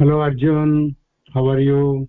hello arjun. How are you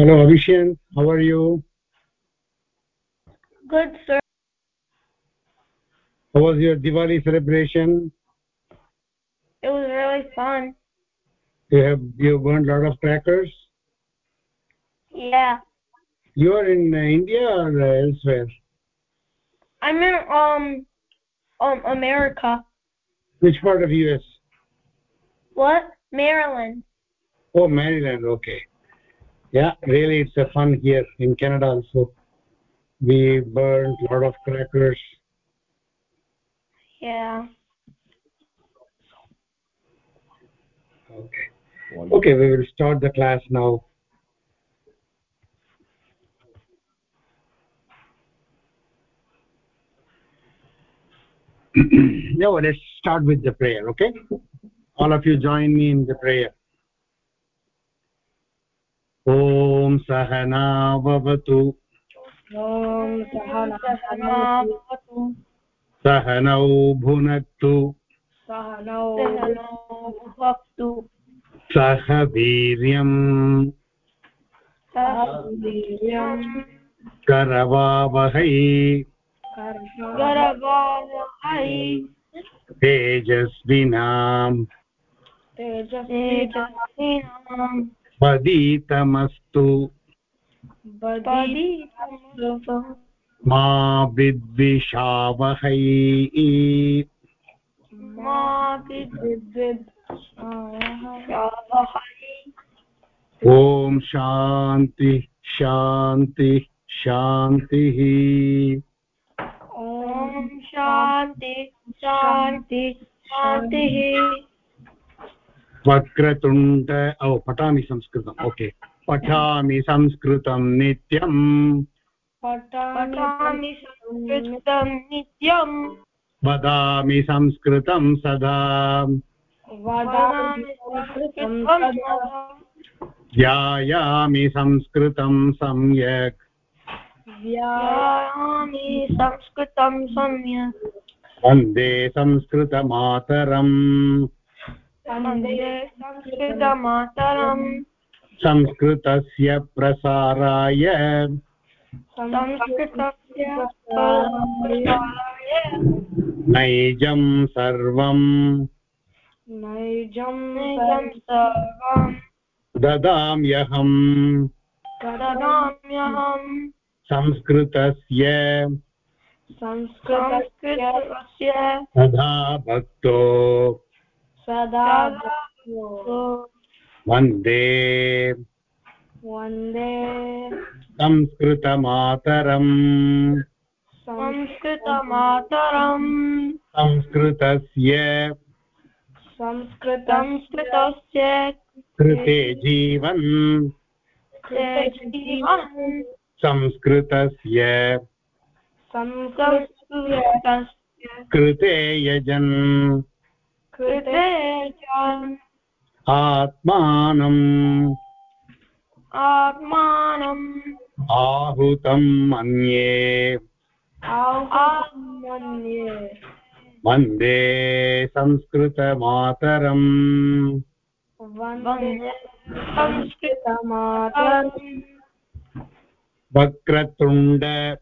hello abhishek. How are you? Good sir. How was your diwali celebration? It was really fun. You have you burned a lot of crackers? Yeah. You are in uh, india or uh, elsewhere? I'm in um um america. Which part of us what? Maryland. Oh maryland. Okay yeah really it's a fun here in canada also. We burned a lot of crackers. Yeah. Okay. Okay we will start the class now. Now let's start with the prayer okay? All of you join me in the prayer ॐ सहनावतु सहनौ भुनक्तु। सह वीर्यम्। करवावहै। तेजस्विनाम्। पदितमस्तु। मा विद्विषावहै। ॐ शान्ति शान्ति शान्तिः ॐ शान्ति शान्ति शान्तिः वक्रतुण्ड ओ पठामि संस्कृतम् ओके। पठामि संस्कृतं नित्यम्। पठामि संस्कृतं नित्यम्। वदामि संस्कृतं सदा। ध्यायामि संस्कृतं सम्यक्। ध्यायामि संस्कृतं सम्यक्। वंदे संस्कृतमातरम्। संस्कृतमातरम्। संस्कृतस्य प्रसाराय। संस्कृतस्य नैजं सर्वम्। नैजं सर्वम्। ददाम्यहम्। ददाम्यहम्। संस्कृतस्य। संस्कृतस्य। तथा भक्तो। सदा वंदे। वंदे। संस्कृतमातरम्। संस्कृतमातरम्। संस्कृतस्य। संस्कृतस्य। कृते जीवन्। जीवन्। संस्कृतस्य। संस्कृतस्य। कृते यजन्। कृते च आत्मानम्। आत्मानम्। आहुतं मन्ये। आत्मन्ये वंदे संस्कृतमातरम्। वंदे संस्कृतमातरम्। वक्रतुण्ड।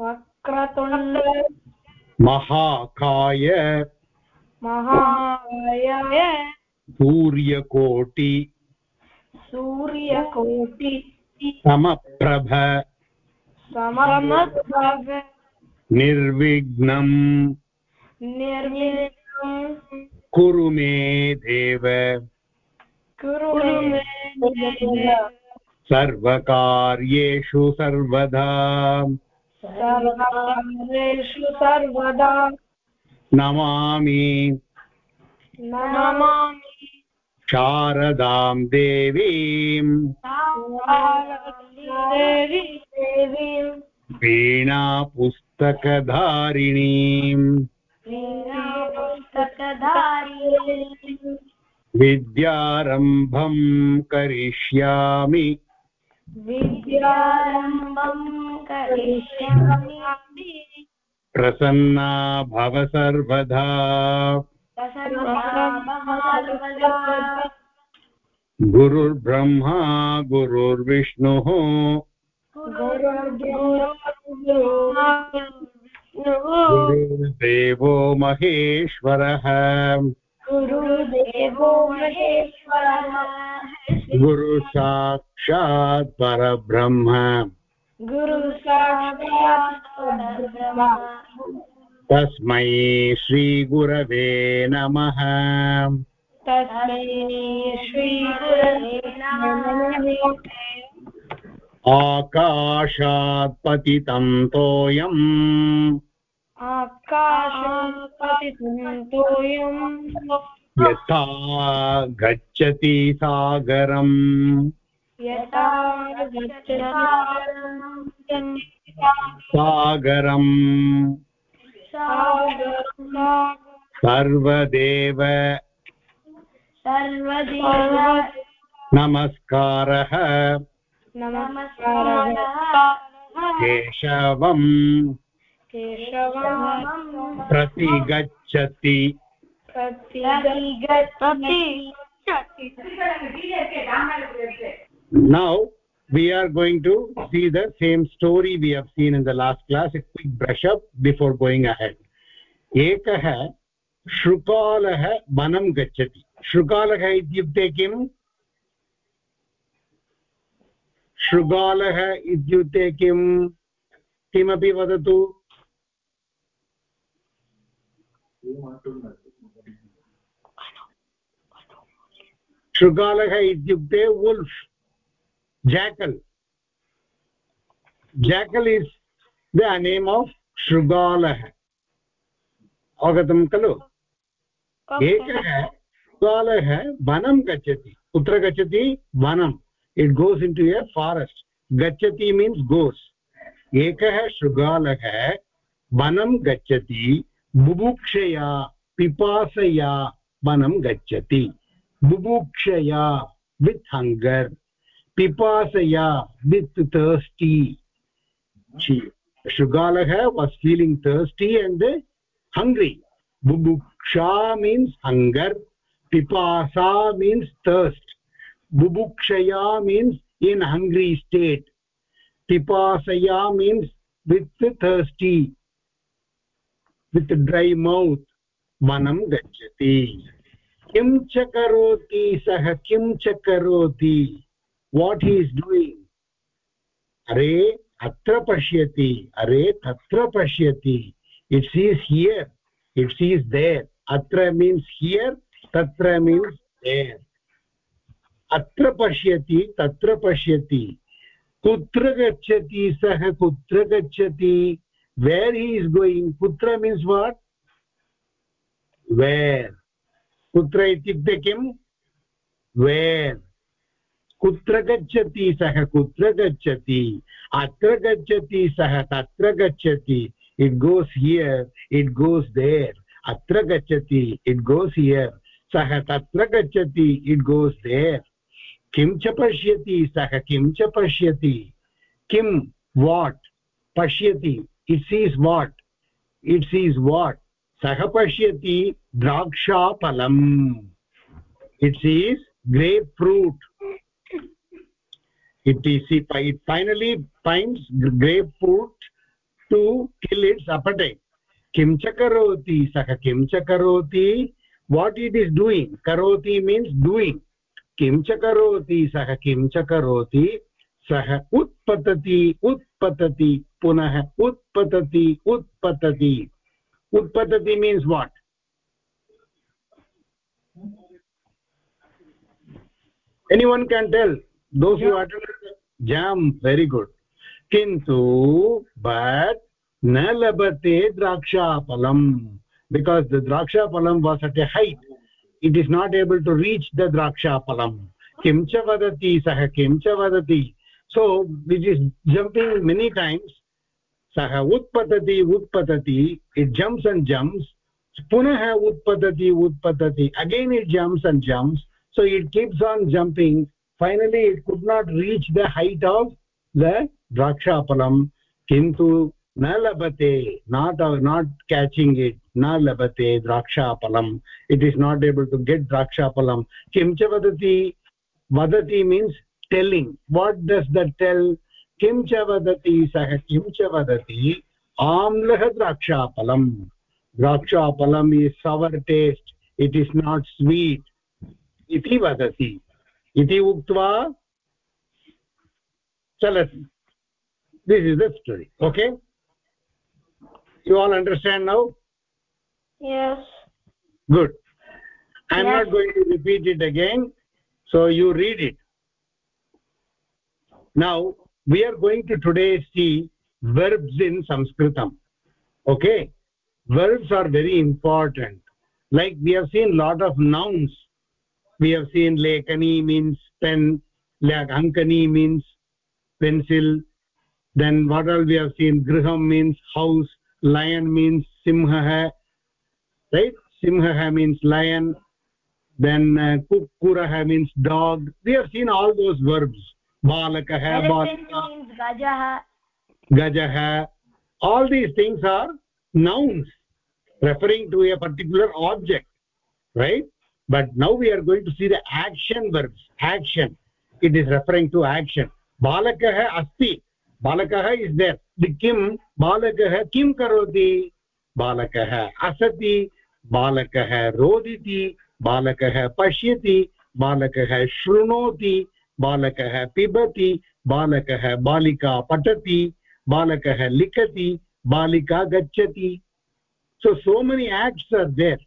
वक्रतुण्ड। महाकाय। महाय सूर्यकोटि। सूर्यकोटि। समप्रभ। समप्रभ। निर्विघ्नम् निर्विघ्नं। कुरु मे देव। कुरु मे देव। सर्वकार्येषु सर्वदा। सर्वकार्येषु सर्वदा। नमामि। नमामि। शारदां देवीम् देवी। देवीं वीणापुस्तकधारिणीम् वीणापुस्तकधारिणीं। विद्यारम्भम् करिष्यामि। विद्यारम्भं करिष्यामि। प्रसन्ना भव सर्वदा। गुरुर्ब्रह्मा गुरुर्विष्णुः। गुरुर्देवो महेश्वरः। गुरुसाक्षात् गुरु साक्षात् परब्रह्म। तस्मै श्रीगुरवे नमः। तस्मै श्रीगुरवे आकाशात् पतितं तोयम्। यथा गच्छति सागरम्। सागरम् सर्वदेव। नमस्कारः। नमस्कारः केशवम्। केशवं प्रतिगच्छति। प्रतिगच्छति। Now we are going to see the same story we have seen in the last class a quick brush up before going ahead एकः शृकालः वनं गच्छति शृगालः इत्युक्ते किम् शृगालः इत्युक्ते किम् किमपि वदतु शृगालः इत्युक्ते वुल्फ् jackal. Jackal is the name of shrugalah अवगतं खलु एकः शृगालः वनं गच्छति कुत्र गच्छति वनम् it goes into a forest गच्छति मीन्स् गोस् एकः शृगालः वनं गच्छति बुभुक्षया पिपासया वनं गच्छति बुभुक्षया वित् हङ्गर् पिपासया वित् तर्स्टी शृगालः was feeling thirsty and hungry बुभुक्षा मीन्स् हङ्गर् पिपासा मीन्स् तर्स्ट् बुभुक्षया means in hungry state पिपासया means with thirsty with dry mouth वनं गच्छति. किं च करोति सः? किं च करोति? What he is doing are atra pashyati are tatra pashyati it sees here it sees there atra means here tatra means there अत्र पश्यति तत्र पश्यति कुत्र गच्छति सः कुत्र गच्छति वेर् ही इस् गोयिङ्ग् कुत्र मीन्स् वाट् वेर् कुत्र इत्युक्ते किम् वेर् कुत्र गच्छति सः कुत्र गच्छति? अत्र गच्छति सः, तत्र गच्छति। It goes here it goes there अत्र गच्छति इट् गोस् हियर् सः तत्र गच्छति इट् गोस् देर् किं च पश्यति सः, किं च पश्यति? किं वाट् पश्यति it sees what it sees what सः पश्यति द्राक्षाफलम्. It sees grape fruit is it finally finds grapefruit to kill its appetite kim cha karoti sah kim cha karoti what it is doing karoti means doing kim cha karoti sah kim cha karoti सः उत्पतति उत्पतति पुनः उत्पतति उत्पतति उत्पतति means what anyone can tell those you attended jam very good किन्तु but न लभते द्राक्षाफलम् because the द्राक्षाफलं was at a height it is not able to reach the द्राक्षाफलम किं च वदति सः किं च वदति so which is jumping many times सः उत्पतति उत्पतति इट् जम्प्स् अण्ड् जम्प्स् पुनः उत्पतति उत्पतति again it jumps and jumps so it keeps on jumping finally it could not reach the height of the drakshapalam kintu na labate not uh, not catching it. Na labate drakshapalam it is not able to get drakshapalam kim cha vadati vadati means telling. What does that tell? Kim vadati sah kim cha vadati amlah drakshapalam drakshapalam is sour taste. It is not sweet. Iti vadati इति उक्त्वा चलति this is the story okay you all understand now yes good i am yes. not going to repeat it again so you read it now we are going to today see verbs in sanskritam okay verbs are very important like we have seen lot of nouns we have seen lekani means pen ankani means pencil. Then what all we have seen? Griham means house. Lion means simha right? Simha means lion. Then uh, kukkurah means dog. We have seen all those verbs. Balakah balaka means gajah gajah all these things are nouns referring to a particular object right but now we are going to see the action verbs action it is referring to action balakah asti balakah is there the kim balakah kim karoti balakah asati balakah roditi balakah pashyati balakah shrunoti balakah pibati balakah balika patati balakah likati balika gacchati so so many acts are there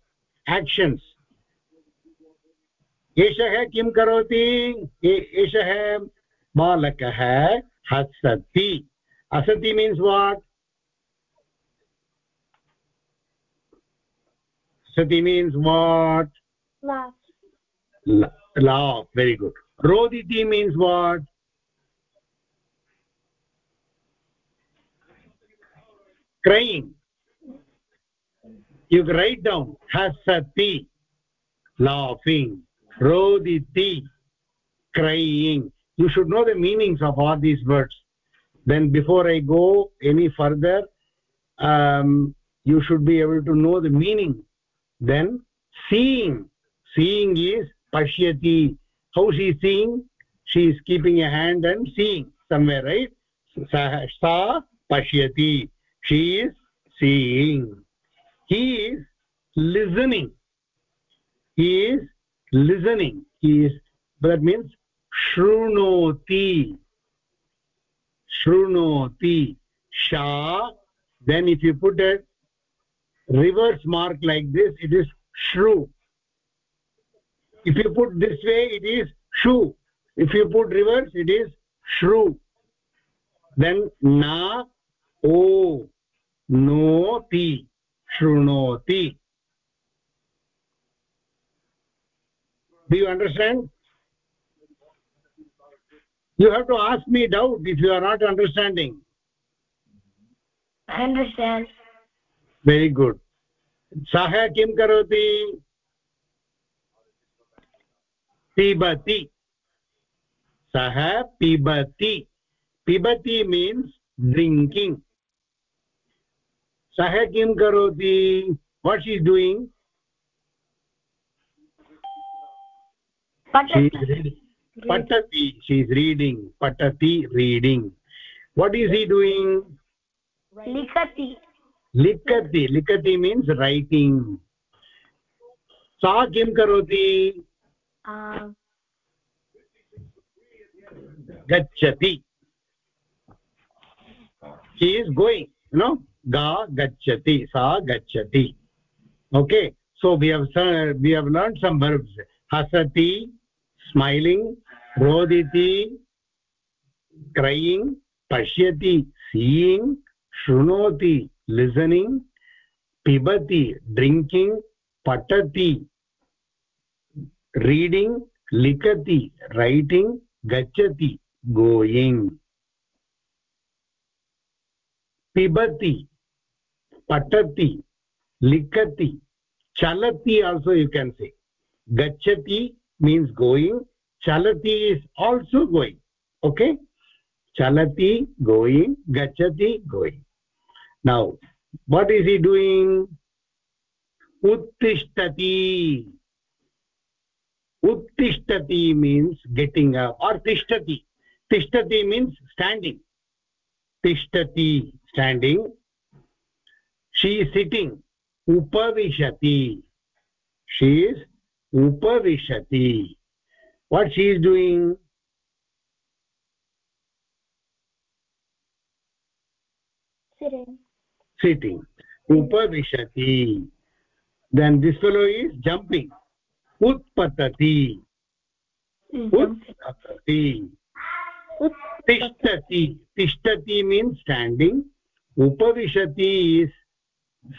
actions एषः किं करोति? एषः बालकः हसति। हसति means what हसति means what laugh very good रोदिति means what crying you write down हसति। Laughing roditi crying. You should know the meanings of all these words. Then before i go any further um, you should be able to know the meaning. Then seeing. Seeing is pashyati how she is seeing? She is keeping a hand and seeing somewhere right? Sa, pashyati she is seeing. He is listening. He is listening is that means shrunoti. Shrunoti. Sha then if you put a reverse mark like this it is shru. If you put this way it is shu. If you put reverse it is shru. Then na o noti shrunoti do you understand you have to ask me doubt if you are not understanding i understand very good सः किं करोति पिबति सः पिबति पिबति means drinking सः किं करोति what she doing patati she is reading. Patati reading. What is he doing? Likati likati likati means writing. Sa kim karoti? Ah. Gachati she is going you know? Ga gachati sa gachati okay. So we have we have learned some verbs hasati smiling roditi crying pashyati seeing shrunoti listening pibati drinking patati reading likati writing gachati going pibati patati likati chalati also you can say gachati means going chalati is also going okay chalati going gachati going now what is he doing uttishtati uttishtati means getting up or tishtati tishtati means standing tishtati standing she is sitting upavishati she is upavishati what she is doing sitting sitting upavishati then this fellow is jumping utpatati utpatati tishtati tishtati means standing upavishati is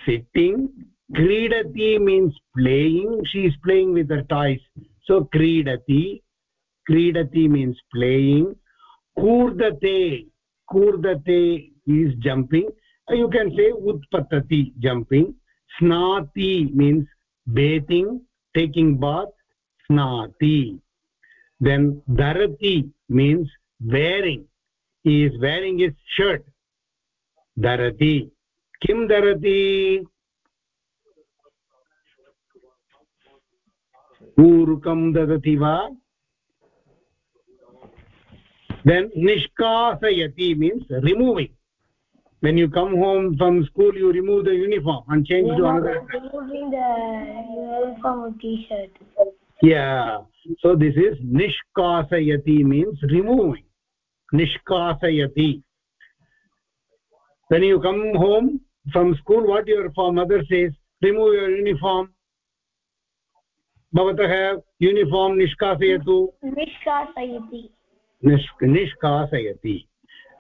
sitting kridati means playing. She is playing with her toys. So kridati. Kridati means playing. Kurdate. Kurdate is jumping. Uh, you can say utpatati jumping. Snati means bathing taking bath. Snati. Then dharati means wearing. He is wearing his shirt. Dharati. Kim dharati पूरुकं ददति वा then nishkasayati means removing when you come home from school you remove the uniform and change to another removing the uniform or t-shirt yeah so this is nishkasayati means removing nishkasayati when you come home from school what your mother says remove your uniform भवतः uniform निष्कासयतु। निष्कासयति। निष्कासयति।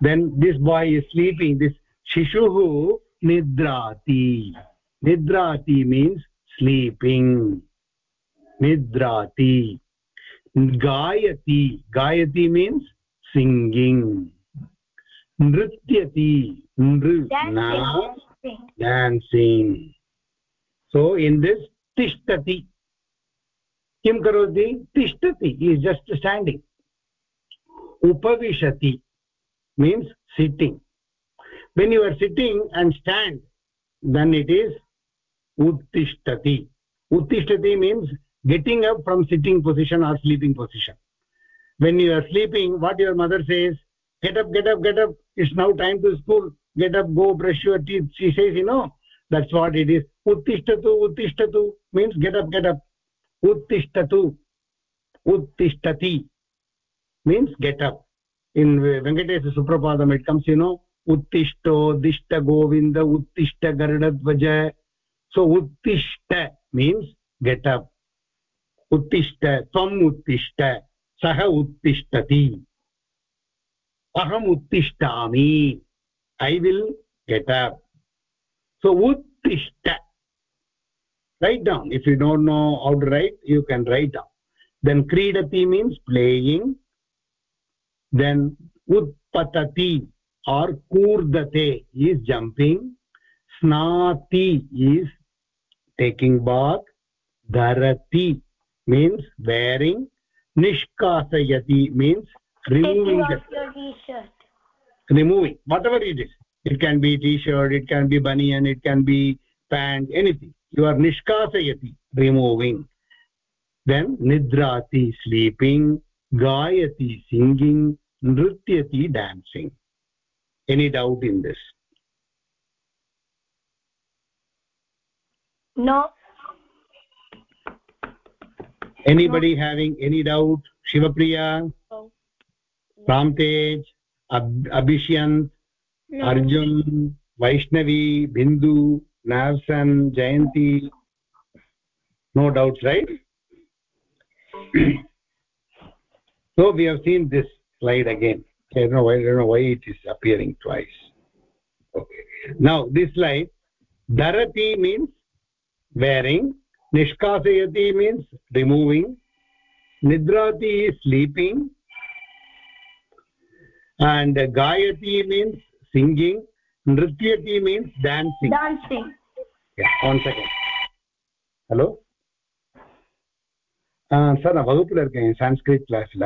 Then this boy is sleeping this शिशुः निद्राति। निद्राति means sleeping निद्राति। गायति। गायति means singing नृत्यति। नृ dancing so in this तिष्ठति किं करोति तिष्ठति इस् जस्ट् स्टाण्डिङ्ग् उपविशति means sitting when you are sitting and stand then it is उत्तिष्ठति उत्तिष्ठति means getting up from sitting position or sleeping position when you are sleeping what your mother says get up get up get up it's now time to school get up go brush your teeth she says you know that's what it is uttishtatu uttishtatu means get up get up उत्तिष्ठतु उत्तिष्ठति means get up in venkatesa suprapadam it comes you know uttishto dishta govinda uttishta garudatvaja so uttishta means get up uttishta tvam uttishta sah uttishtati aham uttishtami i will get up so uttishta write down. If you don't know how to write you can write down. Then kridati means playing. Then utpatati or kurdate is jumping. Snati is taking bath. Dharati means wearing. Nishkasayati means removing Taking the off your t-shirt. removing. Whatever it is. It can be t-shirt it can be baniyan it can be pant anything you are निष्कासयति removing then निद्राति sleeping गायति singing नृत्यति dancing any doubt in this no anybody having any doubt Shivapriya प्रान्तेज् Abhishyant Arjun Vaishnavi Bindu navsan jayanti no doubts right? So we have seen this slide again. I don't know why, I don't know why it is appearing twice. Okay. Now this slide dharati means wearing nishkasayati means removing nidrati is sleeping and gayati means singing nrityati means dancing Dancing. yeah, one second hello sir நான் வகுப்புல இருக்கேன் சான்ஸ்கிரிட் கிளாஸ்ல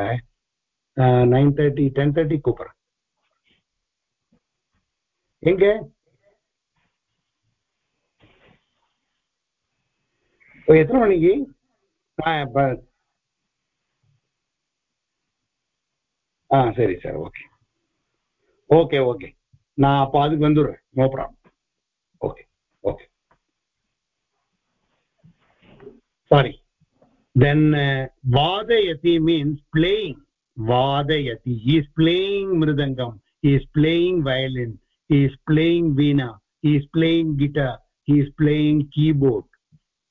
nine thirty ten thirty கூப்பிட்றேன் எங்க ஓ, எத்தனை மணிக்கு ஆ இப்ப ஆ சரி சார் ஓகே ஓகே ஓகே நான் அப்போ அதுக்கு வந்துடுறேன் no problem okay okay sorry then uh, vadayati means playing vadayati he is playing mridangam he is playing violin he is playing veena he is playing guitar he is playing keyboard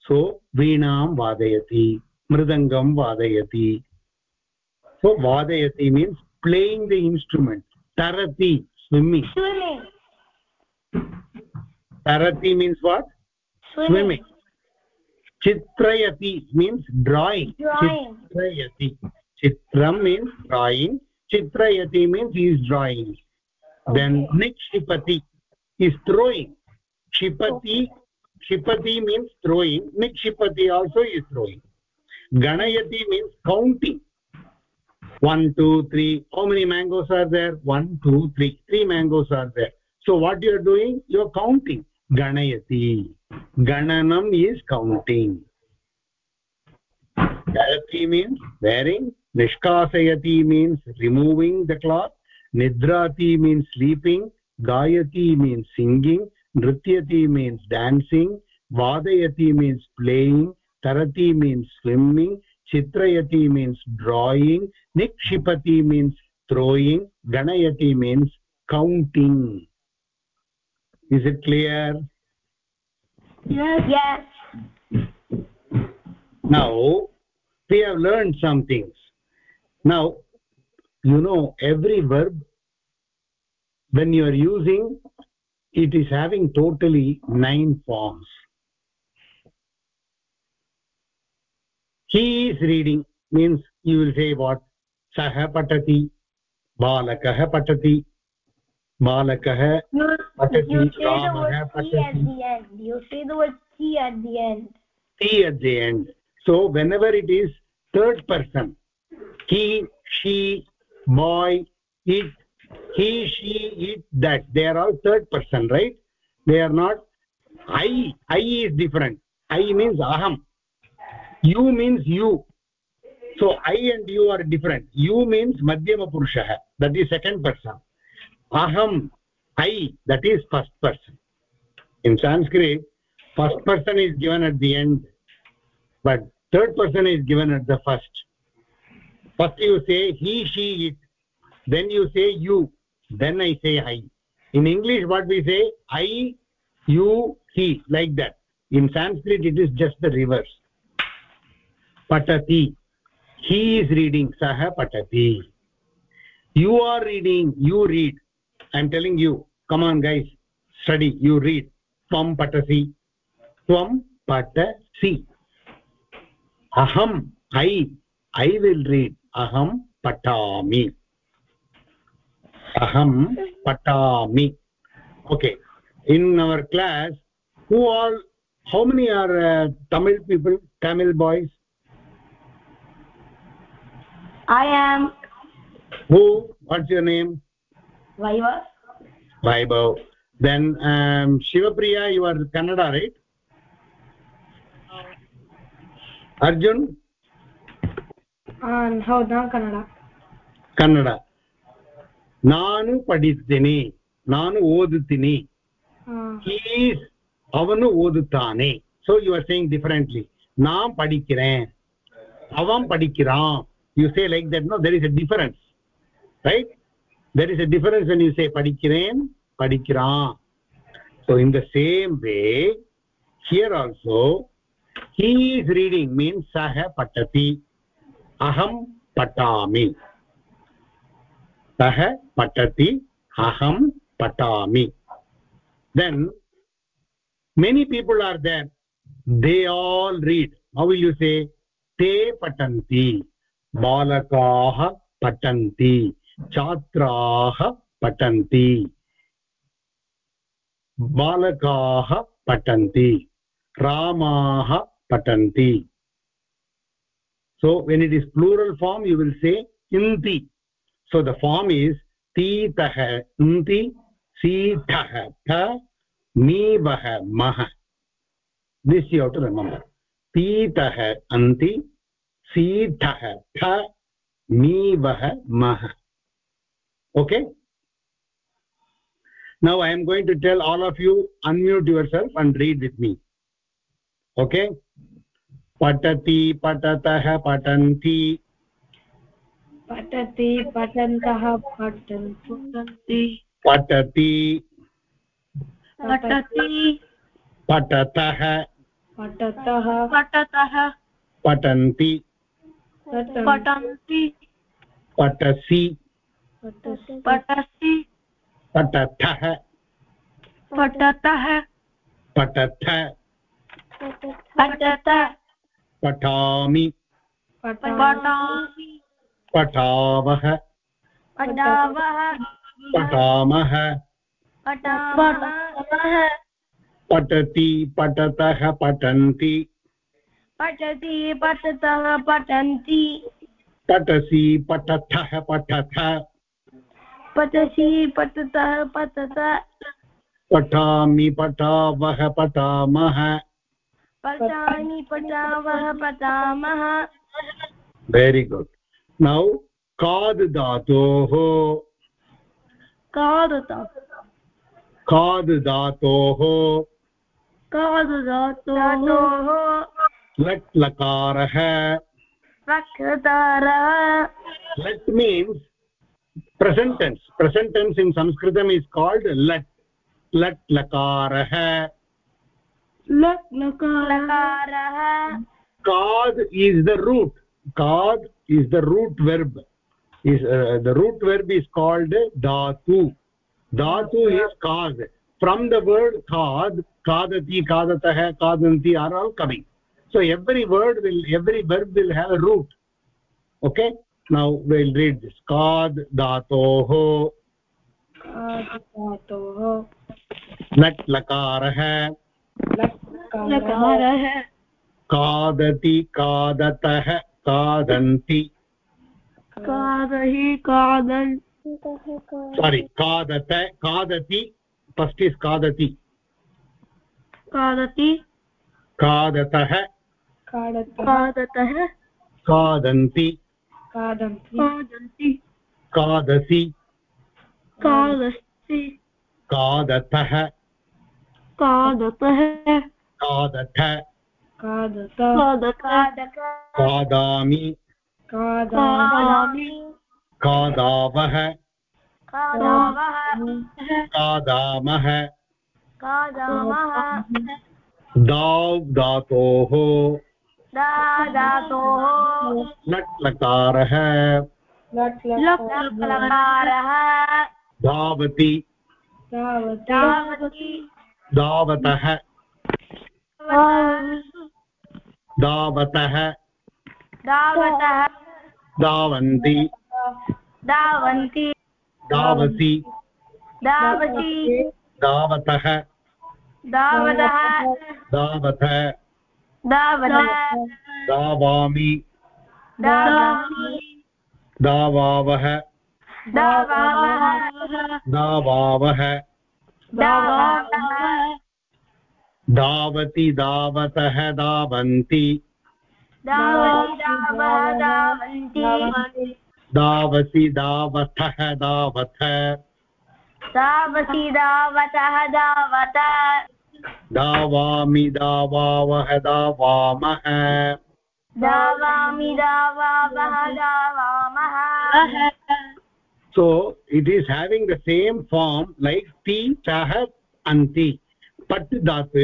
so veenam vadayati mridangam vadayati so swimming Swimming. tarati means what Swimming. swimming chitrayati means drawing Drawing. chitrayati chitram means drawing chitrayati means he is drawing okay. then nikshipati is throwing shipati shipati means throwing nikshipati also is throwing ganayati means counting one two three. How many mangoes are there? One two three. Three mangoes are there. So what you are doing? You are counting. Ganayati. Gananam is counting. Dharati means wearing. Nishkasayati means removing the cloth. Nidrati means sleeping. Gayati means singing. Nrityati means dancing. Vadayati means playing. Tarati means swimming chitrayati means drawing nikshipati means throwing ganayati means counting is it clear Yes. Yes. now we have learned some things now you know every verb when you are using it is having totally nine forms he is reading means you will say what sah patati balakah patati balakah Patati, you say the Ramah, word he patati. at the end. You say the word he at the end. t at the end so whenever it is third person he she boy it he she it that they are all third person right they are not i i is different i means aham you means you. So i and you are different. You means madhyama purushah that is second person. Aham i that is first person. In sanskrit first person is given at the end but third person is given at the first. First you say he she it. Then you say you. Then i say i. In english what we say? I you he like that. In sanskrit it is just the reverse patati. He is reading saha patati. You are reading you read. I'm telling you come on guys study you read. Tvam patasi. Tvam patasi. Aham i i will read. Aham patami. Aham patami. Okay in our class who all how many are uh, tamil people tamil boys i am who what's your name vaiva vaibhav then um, shivapriya you are kannada right arjun ಹೌದಾ ಕನ್ನಡ ಕನ್ನಡ ನಾನು ಪಡಿತೀನಿ ನಾನು ಓದುತ್ತೀನಿ is ಅವನು ಓದುತ್ತಾನೆ so you are saying differently நான் படிக்கிறேன் அவன் படிக்கிறான் you say like that no there is a difference right there is a difference when you say padikiren padikira so in the same way here also he is reading means sah patati aham patami सः patati aham patami then many people are there they all read how will you say te patanti बालकाः पठन्ति, छात्राः पठन्ति। बालकाः पठन्ति, रामाः पठन्ति। So when it is plural form you will say इन्ति so the form is तीतः इन्ति सीतः नीवः मह दिस् यौ टु रिमम्बर् तीतः अन्ति सीधः ठ मीवः मः okay now I am going to tell all of you unmute yourself and read with me okay पठति पठतः पठन्ति. पठति पठन्तः पठन्ति. पठति. पठति. पठतः. पठतः. पठतः. पठन्ति. पठन्ति पठसि पठसि पठथः पठतः पठथ पठत पठामि। पठामि। पठावः। पठावः। पठामः। पठामः। पठति पठतः पठन्ति। पठति पठतः पठन्ति पठसि पठथः पठथ पठसि पठतः पठत पठामि पठावः पठामः। पठामि पठावः पठामः। वेरि गुड् नौ काद् धातोः कादत काद् धातोः कादधातोः लट् लकारः lat means present tense present tense in sanskritam is called lat lat lakarah लकारः kad is the root kad is the root verb is uh, the root verb is called dhatu dhatu is kad from the word kad kadati kadatah kadanti are all coming so every word will every verb will have a root okay now we'll read this kad dhatoh lakarah लकारः खादति खादतः खादन्ति कादहि कादन् sorry खादत खादति first is खादति कादति खादतः कादतः खादन्ति। कादन्ति खादसि। कादस्ति खादतः। खादथ। कादत खादामि। कादामि खादावः। कादावः खादामः। कादामः दाव् धातोः। दादातोः लट् लकारः लकारः धावति धावति धावतः धावतः धावन्ति धावन्ति धावसि धावति धावतः धावतः धावतः धावामः धावावः धावामः धावति धावतः धावन्ति धावति धावः धावन्ति धावसि धावथः धावथ धावति धावतः धावत दावामि दावावह दावामः। So it is having the same form like पट सः अन्ति पट् दात्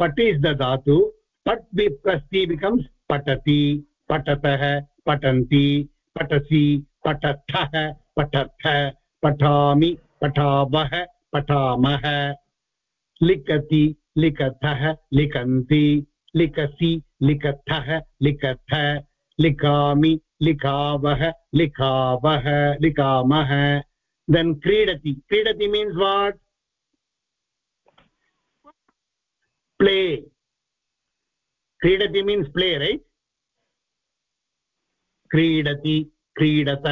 पट् इस् ददातु पट् बि प्रस्ति बिकम्स् पठति। पठतः पठन्ति। पठसि पठः पठ पठामि पठावः पठामः। लिखति लिखतः लिखन्ति लिखसी लिखतः लिखथ लिखा लिखावः लिखावः लिखा देन् क्रीडति क्रीडति मीन्स् वाट् प्ले क्रीडति मीन्स प्ले रैट् क्रीडति, क्रीडत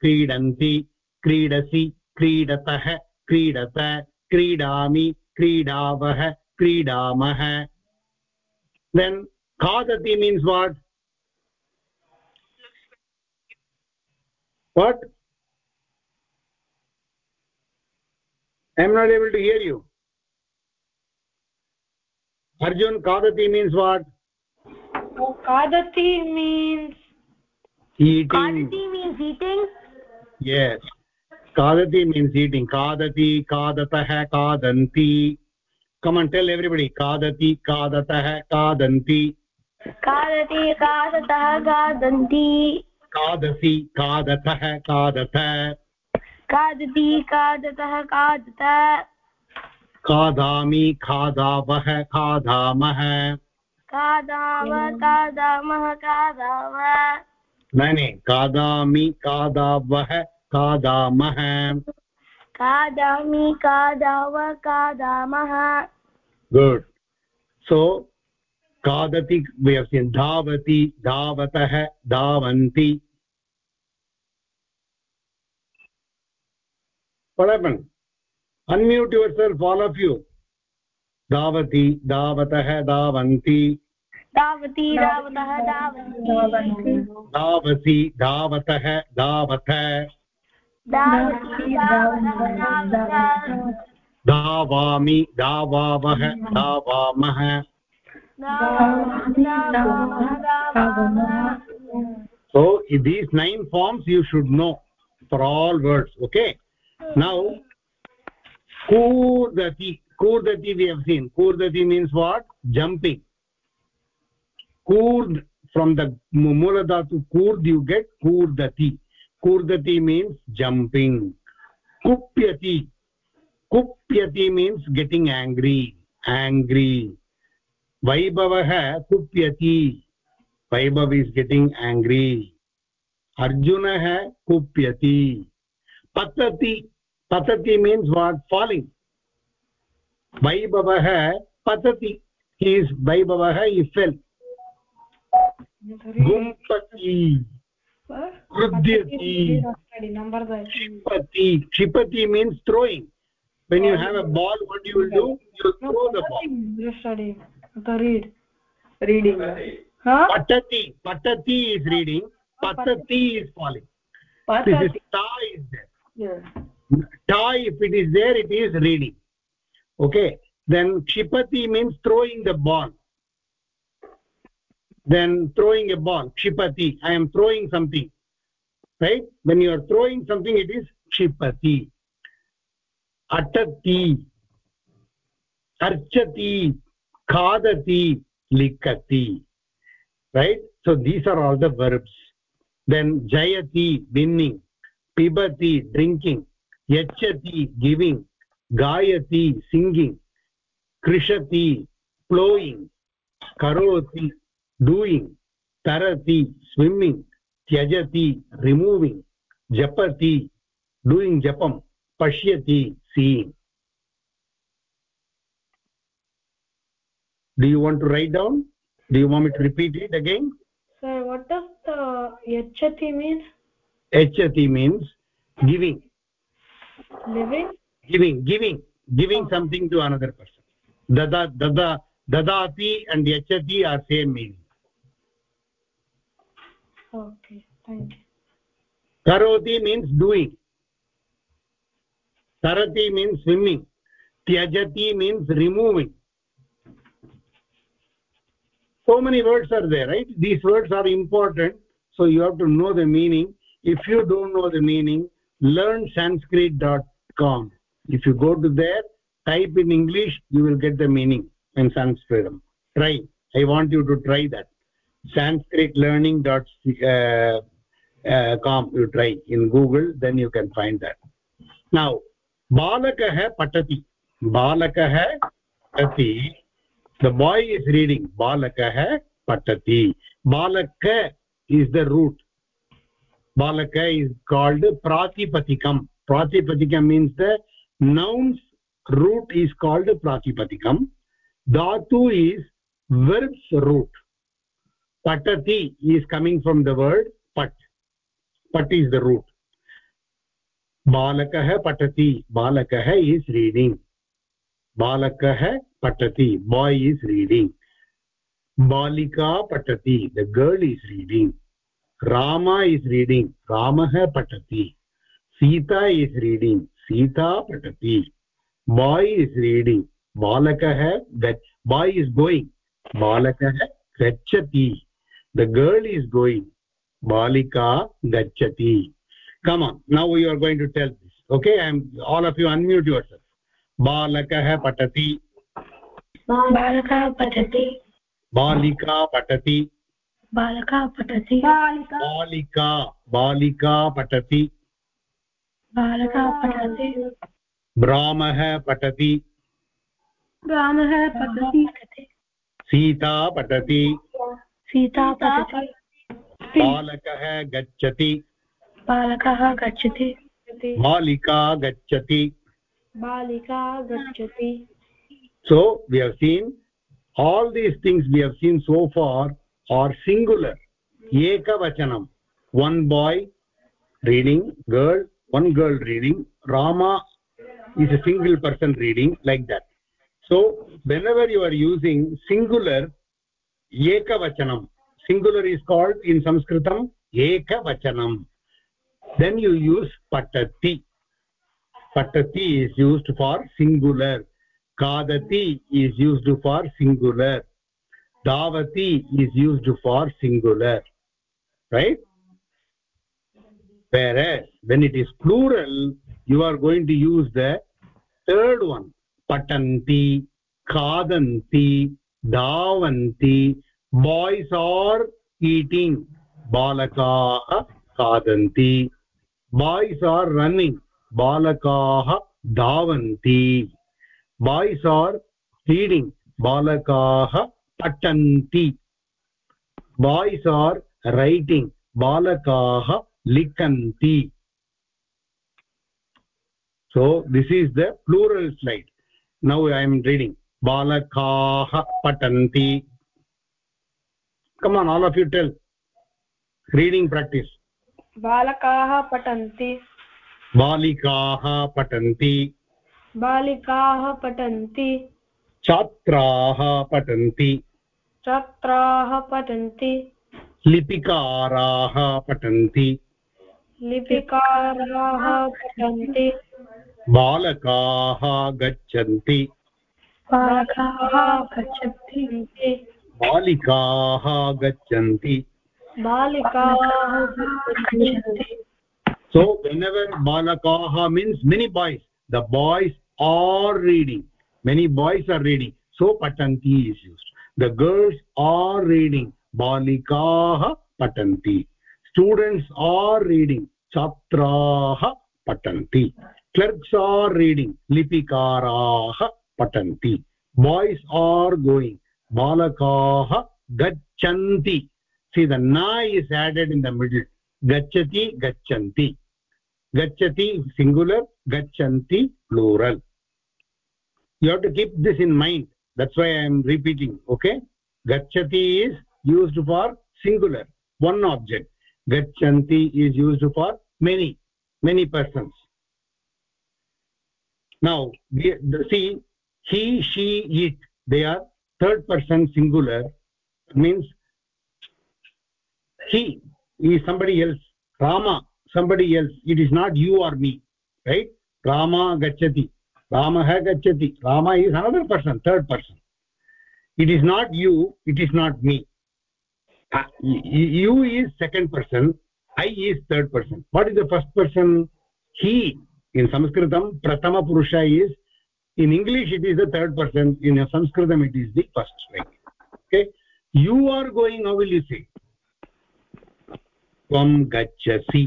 क्रीडन्ति क्रीडसि, क्रीडत क्रीडत, क्रीडामि क्रीडावः क्रीडामः। देन् खादति means what what I am not able to hear you Arjun खादति मीन्स् वाट् खादति means eating. Khadati means eating? Yes. Kadati means eating kadati kadatah kadanti come on tell everybody kadati kadatah kadanti खादति खादतः खादन्ति खादसि खादतः खादत खादति खादतः खादत खादामि खादावः खादामः खादाम खादामः न न खादामि खादावः खादामः खादामि खादाव खादामः गुड् सो खादति धावति धावतः धावन्ति। What happened? Unmute yourself all of you. धावति धावतः धावन्ति। धावति धावतः धावन्ति। धावसि धावतः धावथ धावामि धावामः धावामः so these nine forms you should know for all words okay now कूर्दति कूर्दति वि हव् सीन् कूर्दति मीन्स् वाट् जम्पिङ्ग् कूर्द् फ्रोम् द मूलधातु कूर्द् यु गेट् कूर्दति kurdati means jumping kupyati kupyati means getting angry angry vaibhavah kupyati vaibhav is getting angry arjunah kupyati patati patati means what falling vaibhavah patati he is vaibhavah he fell gumpati krudyati number the kshipati kshipati means throwing. When you have a ball what you will do? You throw the ball. just study. The read. Reading. Huh? Patati. Patati is reading. Oh, Patati. Is falling. This is ta is there. Yeah ta if it is there it is reading. Okay. Then kshipati means throwing the ball then throwing a ball kshipati i am throwing something right? When you are throwing something it is kshipati atati archati khadati likati right? So these are all the verbs. Then jayati winning pibati drinking yachati giving gayati singing krishati plowing karoti doing tarati swimming tyajati removing japati doing japam pashyati seeing do you want to write down do you want me to repeat it again sir what does the yachati mean yachati means giving living giving giving giving Oh. something to another person dada dada dadati and yachati are same meaning okay thank you. Karoti means doing. Tarati means swimming. Tyajati means removing. So many words are there right? These words are important so you have to know the meaning. If you don't know the meaning learn sanskrit.com if you go to there type in english you will get the meaning in sanskrit. Try i want you to try that sanskrit learning dot uh, uh, you try in google then you can find that. Now balakah patati. Balakah patati. The boy is reading balakah patati. Balaka is the root. Balaka is called pratipatikam. Pratipatikam means the nouns root is called pratipatikam. Dhatu is verb's root patati is coming from the word pat pat is the root patati balakah is reading balakah patati boy is reading balika patati the girl is reading rama is reading ramah patati sita is reading sita patati boy is reading balakah that boy is going balakah gachati the girl is going balika gachati come on now we are going to tell this okay i am all of you unmute yourself balakah patati बालकः पठति balika patati बालकः पठति balika balika patati बालकः पठति ब्राह्मः पठति रामः पठति सीता पठति सीता बालकः गच्छति। बालकः गच्छति। मालिका गच्छति। बालिका गच्छति। So we have seen all these things we have seen so far are singular एकवचनम् one boy reading girl one girl reading Rama is a single person reading like that so whenever you are using singular ekavachanam singular is called in sanskritam ekavachanam then you use patati. Patati is used for singular. Kadati is used for singular. Davati is used for singular. Right? Whereas when it is plural you are going to use the third one. Patanti khadanti davanti boys are eating balakaah khadanti boys are running balakaah davanti boys are reading balakaah patanti boys are writing balakaah likanti so this is the plural slide now i am reading patanti come on all of you tell. Reading practice. बालकाः पठन्ति। बालिकाः पठन्ति। बालिकाः पठन्ति। छात्राः पठन्ति। छात्राः पठन्ति। लिपिकाराः पठन्ति। लिपिकाराः पठन्ति। बालकाः गच्छन्ति। बालिकाः गच्छन्ति। सो वेनेवर् बालका means many boys the boys are reading many boys are reading so पठन्ति is use the girls are reading बालिकाः पठन्ति। स्टूडेंट्स आर् रीडिंग छात्रा पठन्ति। क्लर्क्स आर् रीडिंग लिपिकारा patanti boys are going balakaah gachanti see the na is added in the middle gachati gachanti gachati singular gachanti plural you have to keep this in mind that's why i am repeating okay gachati is used for singular one object gachanti is used for many many persons now see he she it they are third person singular means he is somebody else. Rama somebody else. It is not you or me right? Rama gachati ramah gachati rama is another person third person. It is not you it is not me. You is second person i is third person. What is the first person? He. In sanskritam prathama purusha is in english it is the third person in sanskritam it is the first right okay you are going how will you say tvam gachasi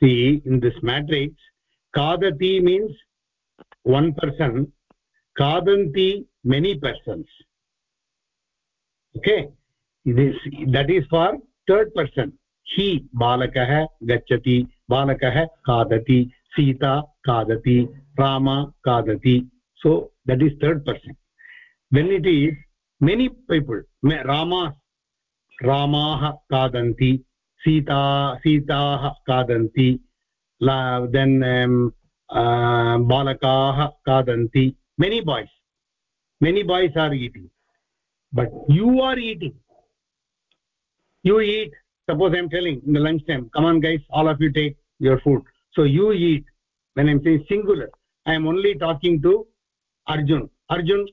see in this matrix kadati means one person kadanti many persons okay this that is for third person he balakah gachati balakah kadati sita kadati rama kadati so that is third person. When it is many people rama ramaah kadanti sita sitaah kadanti la then um, balakaah kadanti many boys. Many boys are eating. But you are eating. You eat. Suppose i'm telling in the lunch time come on guys all of you take your food. So you eat. When i'm saying singular i am only talking to arjun. Arjun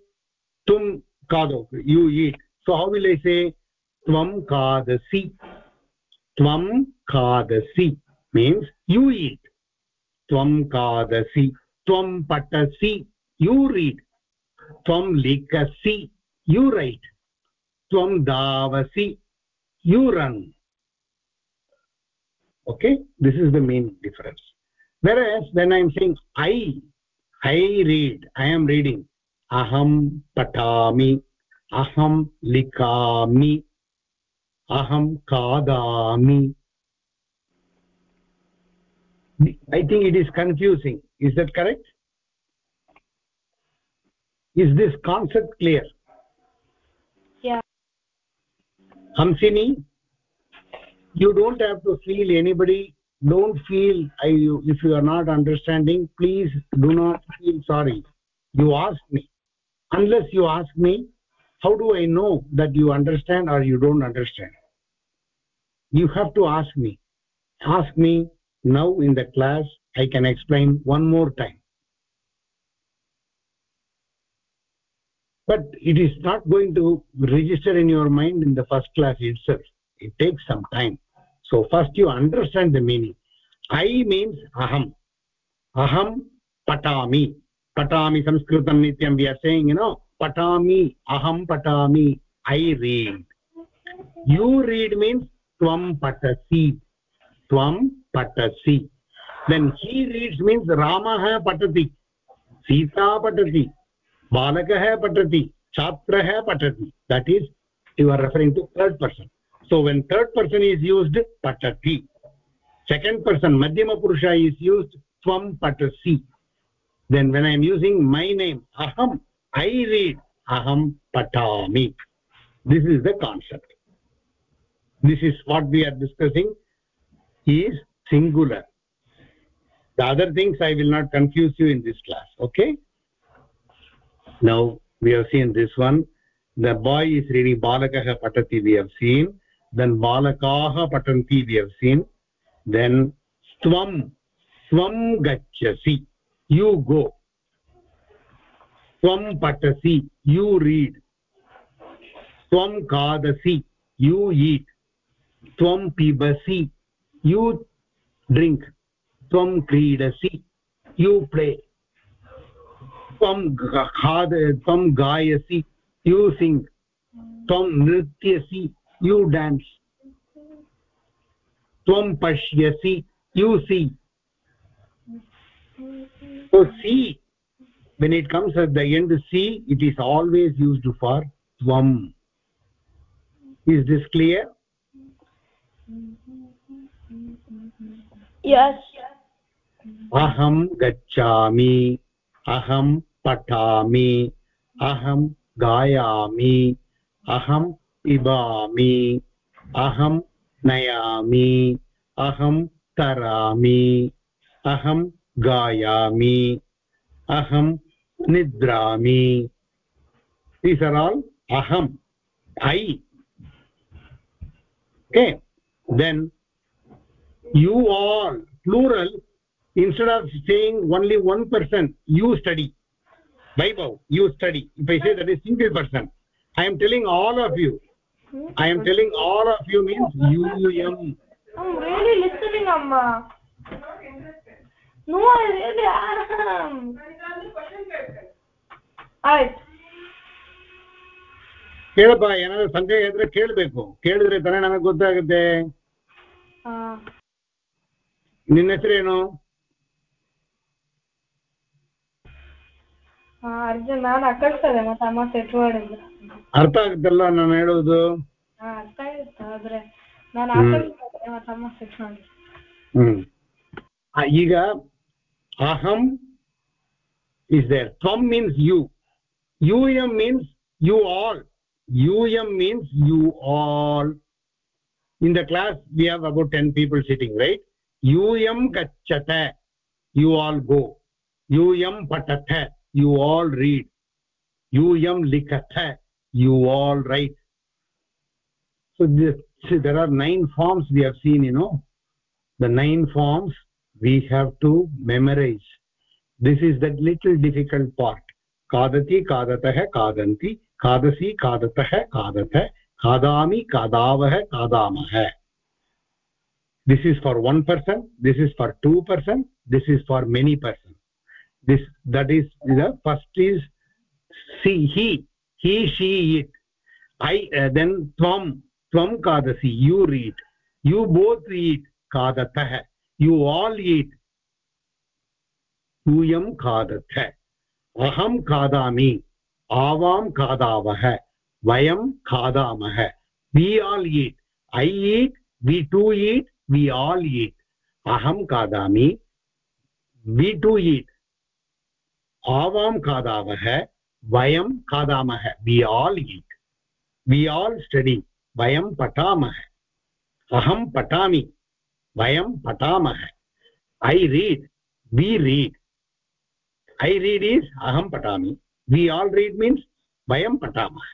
tum kado you eat. So how will i say tvam kadasi tvam kadasi means you eat. Tvam kadasi tvam patasi you read. Tvam likasi you write. Tvam davasi you run. Okay? This is the main difference. Whereas when i am saying i i read i am reading. Aham patami aham likami aham kadami. I think it is confusing. Is that correct? Is this concept clear? Yeah. Hamsini you don't have to feel anybody don't feel I, if you are not understanding please do not feel sorry. You ask me. Unless you ask me how do i know that you understand or you don't understand? You have to ask me. Ask me now in the class. I can explain one more time. But it is not going to register in your mind in the first class itself. It takes some time so first you understand the meaning i means aham aham patami patami sanskritam nityam we are saying you know patami aham patami i read you read means tvam patasi tvam patasi then he reads means ramah patati sita patati balakah patati chhatrah patati that is you are referring to third person so when third person is used patati second person madhyama purusha is used tvam patasi then when i am using my name aham i read aham patami. This is the concept. This is what we are discussing is singular. The other things i will not confuse you in this class okay? Now we have seen this one. The boy is reading balakah patati we have seen then balakaah patanti we have seen then tvam tvam gacchasi you go tvam patasi you read tvam kadasi you eat tvam pibasi you drink tvam क्रीडसि you play tvam khad tvam gayasi you sing tvam nrityasi you dance tvam pashyasi you see so see when it comes at the end see it is always used for tvam is this clear yes अहं गच्छामि अहं पठामि अहं गायामि अहं पिबामि अहं नयामि अहं तरामि अहं गायामि अहं निद्रामि these are all aham i okay then you all plural instead of saying only one person you study vaibhav you study if i say that is single person i am telling all of you i am telling all of you means you am i'm really listening amma no i really am ಆಯ್ತು ಕೇಳಪ್ಪ ಏನಾದ್ರು ಸಂದೇಹ ಇದ್ರೆ ಕೇಳಬೇಕು ಕೇಳಿದ್ರೆ ತಾನೇ ನಮಗೆ ಗೊತ್ತಾಗುತ್ತೆ ಹಾ ನಿನ್ನ ಹೆಸರೇನು ಅರ್ಜುನ್ ನಾನು ಅರ್ಥ ಆಗುತ್ತಲ್ಲ ನಾನು ಹೇಳೋದು? ಅರ್ಥ ನಾನು ಈಗ ಅಹಂ ಇಸ್ ದೇರ್ ತ್ವಮ್ ಮೀನ್ಸ್ ಯು ಯು ಎಂ ಮೀನ್ಸ್ ಯು ಆಲ್ ಯು M means you all in the class we have about ten people sitting right you ಎಂ ಗಚ್ಚತ ಯು ಆಲ್ ಗೋ ಯು ಎಂ ಪಟತೆ you all read um likata you all write so this, see, there are nine forms we have seen you know the nine forms we have to memorize this is the little difficult part खादति खादतः खादन्ति खादसि खादतः खादत खादामि खादावः खादामः this is for one person this is for two person this is for many person this that is the first is see he he she it i uh, then tvam tvam kadasi you read you both eat kadatah you all eat यूयं खादथ अहं खादामि आवां खादावः वयं खादामः we all eat I eat we two eat we all eat अहं खादामि वि two eat आवां खादावः खादा खादामः. वि आल ईट् वि आल् पटा वयं पठामः. अहं पठामि. पटा पठामः. I read we read I read is अहं पठामि. वि आल् रीड् मीन्स् वयं पठामः.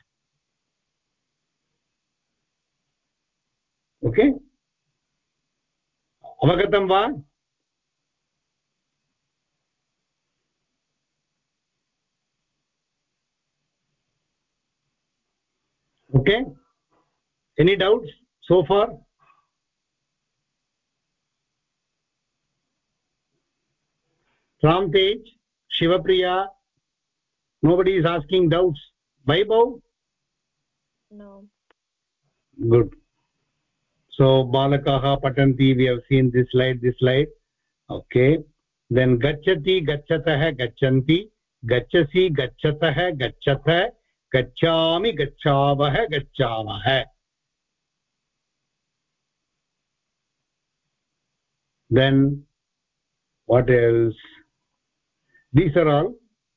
ओके अवगतं वा? Okay any doubts so far page shivapriya nobody is asking doubts vaibhav no good so balakaah patanti we have seen this slide this slide okay then gachati gachatah gachanti gachasi gachatah gachatha gachami gachavah gachamah then what else these are all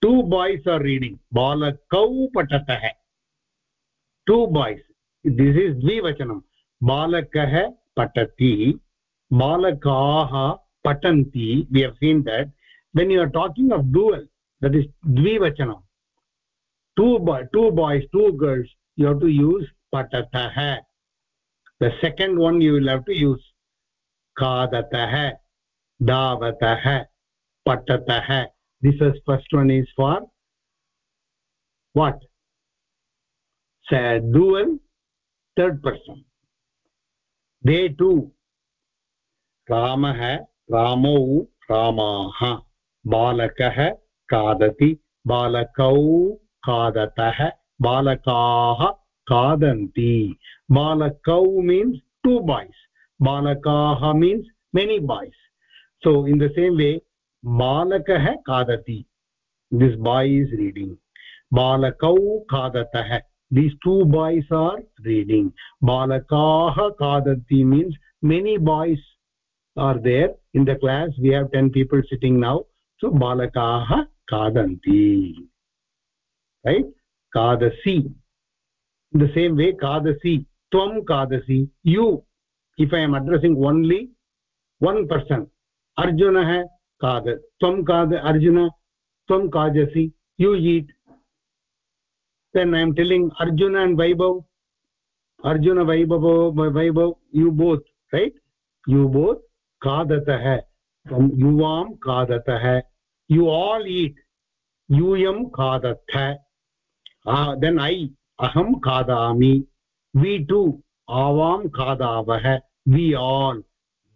two boys are reading balakau patatah two boys this is dvivachanam balakah patati balakaah patanti we have seen that when you are talking of dual that is dvivachanam two boy two boys two girls you have to use patatah the second one you will have to use खादतः धावतः पठतः this is first one is for what say dual third person they too रामः रामौ रामाः बालकः खादति बालकौ खादतः बालकाः खादन्ति बालकौ means two boys बालकाः means many boys so in the same way बालकः खादति दिस् बाय् इस् रीडिङ्ग् बालकौ खादतः these two boys are reading बालकाः खादन्ति means many boys are there in the class we have ten people sitting now so बालकाः खादन्ति right kadasi in the same way kadasi tvam kadasi you if i am addressing only one person arjuna hai kad tvam kad arjuna tvam kajasi you eat then i am telling arjuna and vaibhav arjuna vaibhav vaibhav you both right you both kadatah tvam yuvam kadatah you all eat यूयं खादथ then i aham khadami we too avam khadavah we all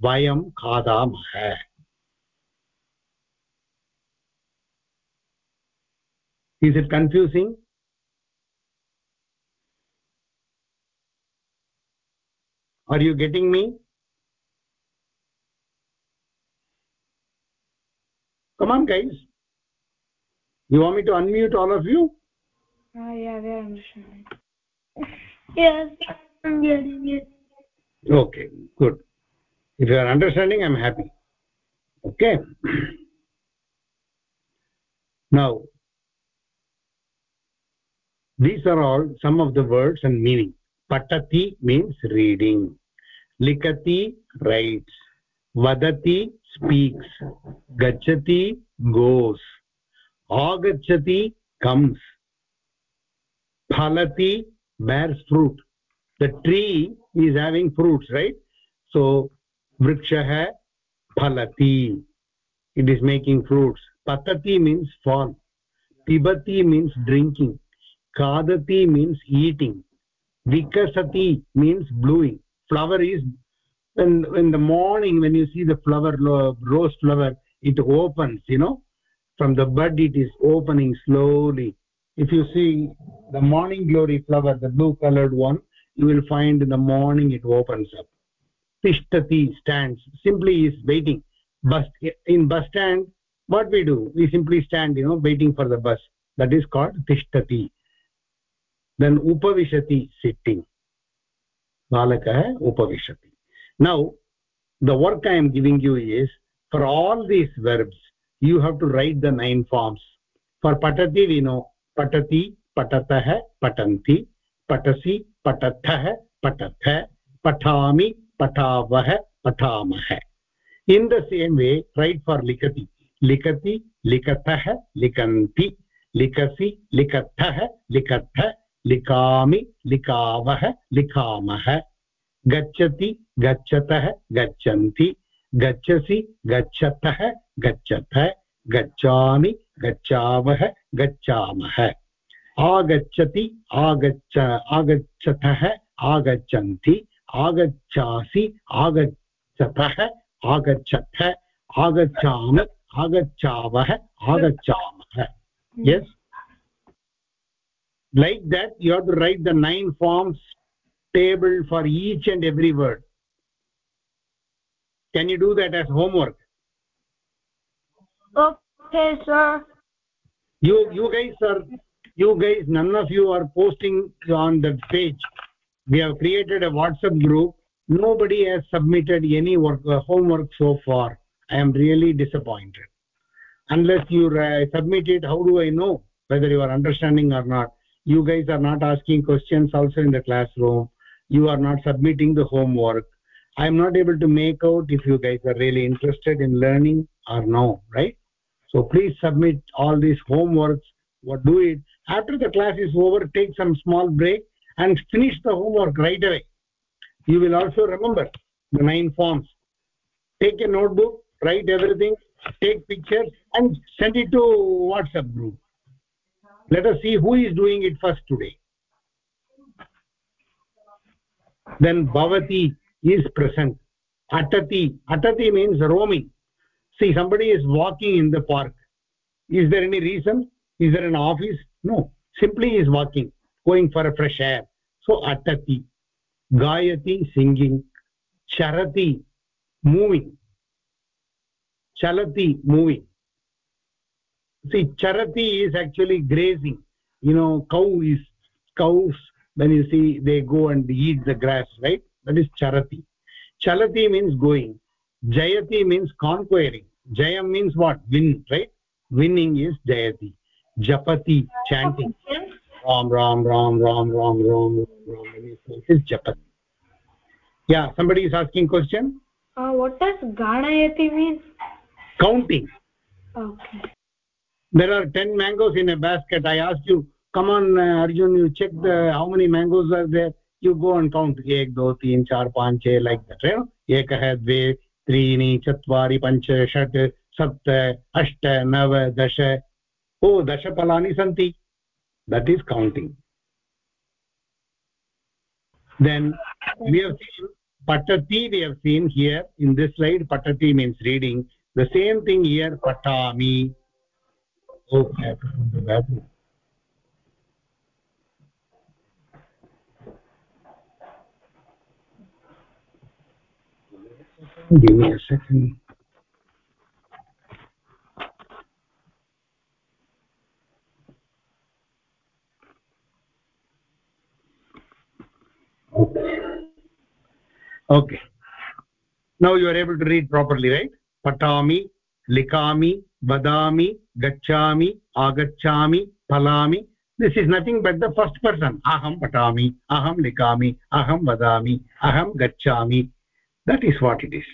vayam khadamah is it confusing are you getting me come on guys you want me to unmute all of you uh, yeah we are understanding yes i'm getting it okay good. If you are understanding i'm happy. Okay. Now these are all some of the words and meaning. Patati means reading. Likati writes. Vadati speaks. Gachati goes. Agachati comes phalati bears fruit. The tree is having fruits right? So vrikshah phalati. It is making fruits. Patati means fall pibati means drinking. Kadati means eating. Vikasati means blooming flower is when in the morning when you see the flower rose flower it opens you know. From the bud it is opening slowly if you see the morning glory flower the blue colored one you will find in the morning it opens up. Tishtati stands simply is waiting. Bus in bus stand what we do? We simply stand you know waiting for the bus. That is called tishtati. Then upavishati sitting. Balakah upavishati. Now the work i am giving you is for all these verbs you have to write the nine forms. For patati we know पठति पठतः पठन्ति पटसी पठथः पठथ पठा पठावः पठामः। In the same way right for लिखति लिखति लिखतः लिखन्ति लिखसि लिखथः लिखथ लिखा लिखावः लिखा गच्छति गच्छतः गच्छन्ति गच्छसि गच्छतः गच्छथ गच्छामि गच्छावः गच्छामः आगच्छति आगच्छ आगच्छतः आगच्छन्ति आगच्छासि आगच्छतः आगच्छथ आगच्छामि आगच्छावः आगच्छामः yes like that you have to write the nine forms table for each and every word can you do that as homework okay sir. You you guys are you guys none of you are posting on the page. We have created a whatsapp group. Nobody has submitted any work uh, homework so far. I am really disappointed. Unless you uh, submit it how do i know whether you are understanding or not? You guys are not asking questions also in the classroom. You are not submitting the homework. I am not able to make out if you guys are really interested in learning or no right so please submit all these homeworks what do it. After the class is over take some small break and finish the homework right away. You will also remember the nine forms. Take a notebook write everything take pictures and send it to whatsapp group. Let us see who is doing it first today. Then bhavati is present. Atati. Atati means roaming see somebody is walking in the park. Is there any reason? Is there an office? No. Simply is walking going for a fresh air. So atati gayati singing charati moving. Chalati moving. See charati is actually grazing. You know cow is cows when you see they go and eat the grass right? That is charati. Chalati means going jayati means conquering jayam means what win right winning is jayati japati chanting ram ram ram ram ram ram ram is japati yeah somebody is asking question uh, what does ganayati mean counting okay there are 10 mangoes in a basket i asked you come on uh, arjun you check the how many mangoes are there you go and count 1 2 3 4 5 6 like that you know ekah dve त्रीणि चत्वारि पञ्च षट् सप्त अष्ट नव दश ओ दशफलानि सन्ति। That is counting then seen पठति we have seen here in this slide पठति means reading the same thing here पठामि give me a second. Okay. Okay. Now you are able to read properly right? Patami likami vadami gachami agachami phalami this is nothing but the first person. Aham patami aham likami aham vadami aham gachami that is what it is.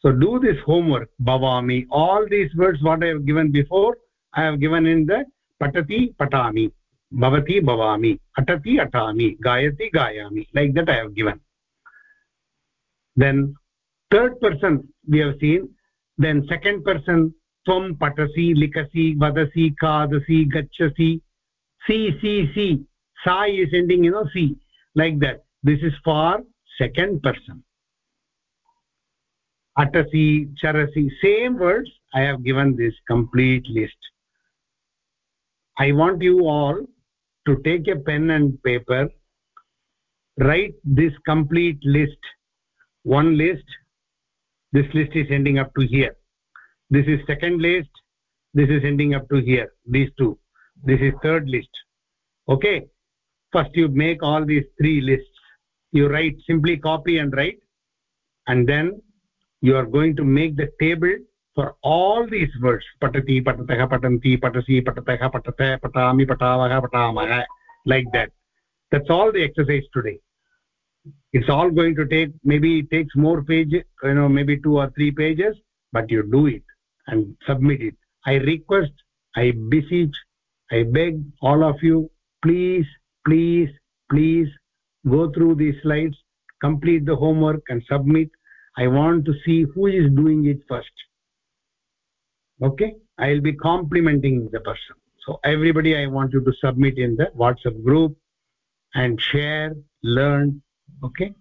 So do this homework bhavami. All these words what i have given before i have given in the patati patami. Bhavati bhavami. Atati atami. Gayati gayami. Like that i have given. Then third person we have seen. Then second person tvam patasi likasi vadasi kadasi gachasi. See see see sa is ending you know see like that. This is for second person atasi charasi same words i have given this complete list. I want you all to take a pen and paper write this complete list. One list this list is ending up to here. This is second list this is ending up to here. These two. This is third list. Okay? First you make all these three lists. You write simply copy and write and then you are going to make the table for all these words. Patati patatah patanti patasi patatah patatah patami patavah patamah. Like that. That's all the exercise today. It's all going to take maybe it takes more pages you know maybe two or three pages but you do it and submit it. I request i beseech i beg all of you please please please go through these slides complete the homework and submit i want to see who is doing it first. Okay? I will be complimenting the person. So everybody i want you to submit in the whatsapp group and share learn. Okay?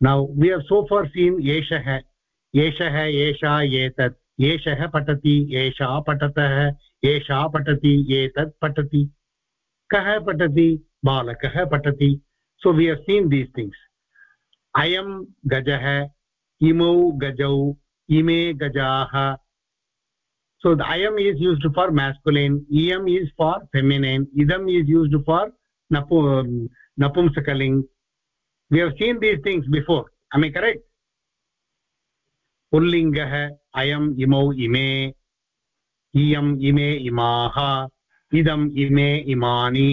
Now we have so far seen yeshah yeshah yesha yetat. Yeshah patati yesha patatah yesha patati yetat patati. Kah patati? Balakah patati. So we have seen these things. I am gajah इमौ गजौ, इमे गजाः। सो अयम् is used for masculine इयम् is for feminine इदम् is used for नपु नपुंसकलिङ्ग् we have seen these things before I may correct पुल्लिङ्गः अयम् इमौ इमे इयम् इमे इमाः इदम् इमे इमानि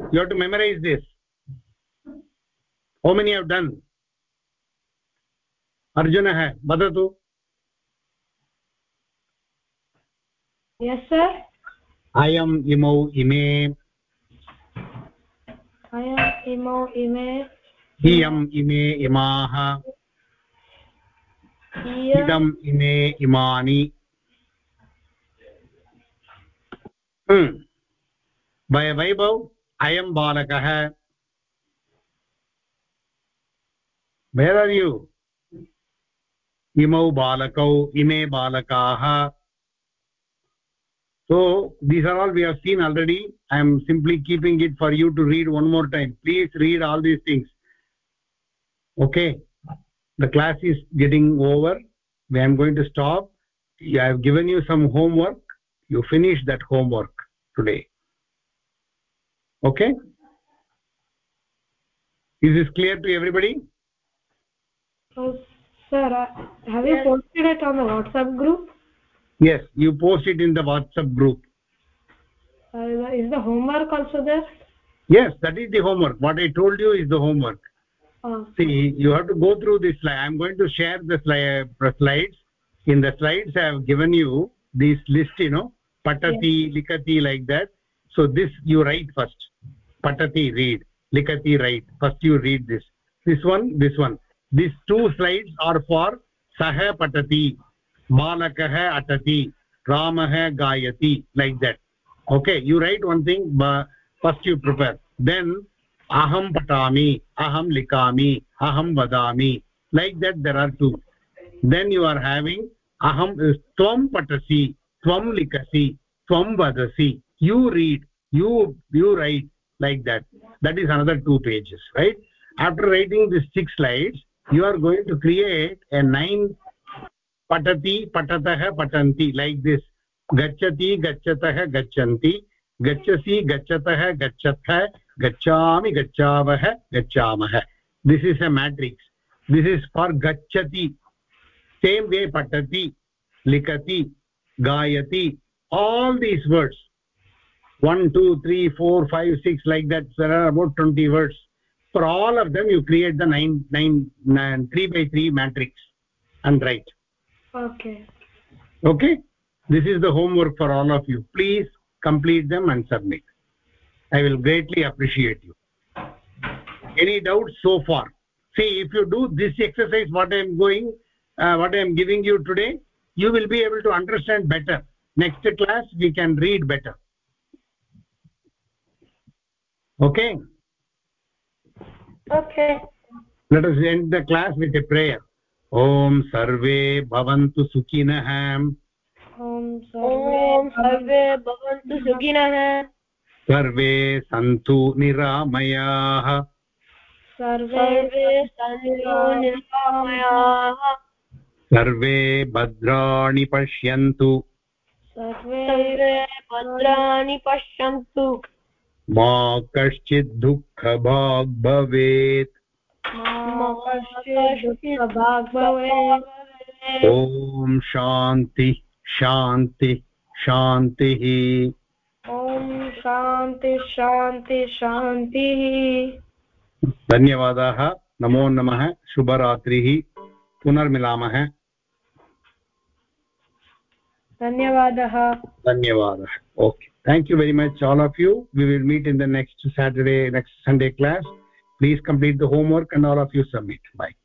you have to memorise this how many have done Arjun वदतु अयम् इमौ इमे अयम् इमौ इमे इयम् इमे इमाः इदम् इमे इमानि वय वैभव अयं बालक where are you imau balakau ime balakaah so these are all we have seen already. I am simply keeping it for you to read one more time. Please read all these things. Okay? The class is getting over. I am going to stop. I have given you some homework. You finish that homework today. Okay? Is this clear to everybody? Oh, Sir, uh, have you posted it on the WhatsApp group? yes you post it in the whatsapp group. Uh, is the homework also there? yes that is the homework. What i told you is the homework. Oh, see you have to go through this slide. I'm going to share the slide, uh, slides. In the slides i have given you this list you know patati likati like that. So this you write first. Patati read. Likati write. First you read this. This one this one this two slides are for सः पठति बालकः अटति रामः गायति like that okay you write one thing first you prepare then अहं पठामि अहं लिखामि अहं वदामि like that there are two then you are having अहं त्वं पठसि त्वं लिखसि त्वं वदसि you read you you write like that that is another two pages right after writing this six slides you are going to create a nine patati patatah patanti like this gachati gachatah gachanti gachasi gachatah gachatha gachami gachavah gachamah this is a matrix this is for gachati same way patati likati gayati all these words 1 2 3 4 5 6 like that there are about 20 words for all of them you create the 9 9, 9 3 by 3 matrix and write. Okay. okay? This is the homework for all of you. Please complete them and submit. I will greatly appreciate you. Any doubts so far? See if you do this exercise what i am going uh, what i am giving you today you will be able to understand better. Next class we can read better. Okay Okay. let us end the class with a prayer om sarve bhavantu sukhinah Om ॐ सर्वे भवन्तु सुखिनः सर्वे सन्तु निरामयाः Sarve सर्वे सन्तु निरामयाः सर्वे भद्राणि पश्यन्तु Sarve सर्वे भद्राणि पश्यन्तु मा कश्चित् दुःखभाग् भवेत्. ॐ शान्ति शान्ति शान्तिः। Om Shanti Shanti Shanti. धन्यवादाः। नमो नमः। शुभरात्रिः। पुनर्मिलामः। धन्यवादः। धन्यवादः। okay thank you very much all of you. We will meet in the next saturday next sunday class. Please complete the homework and all of you submit. Bye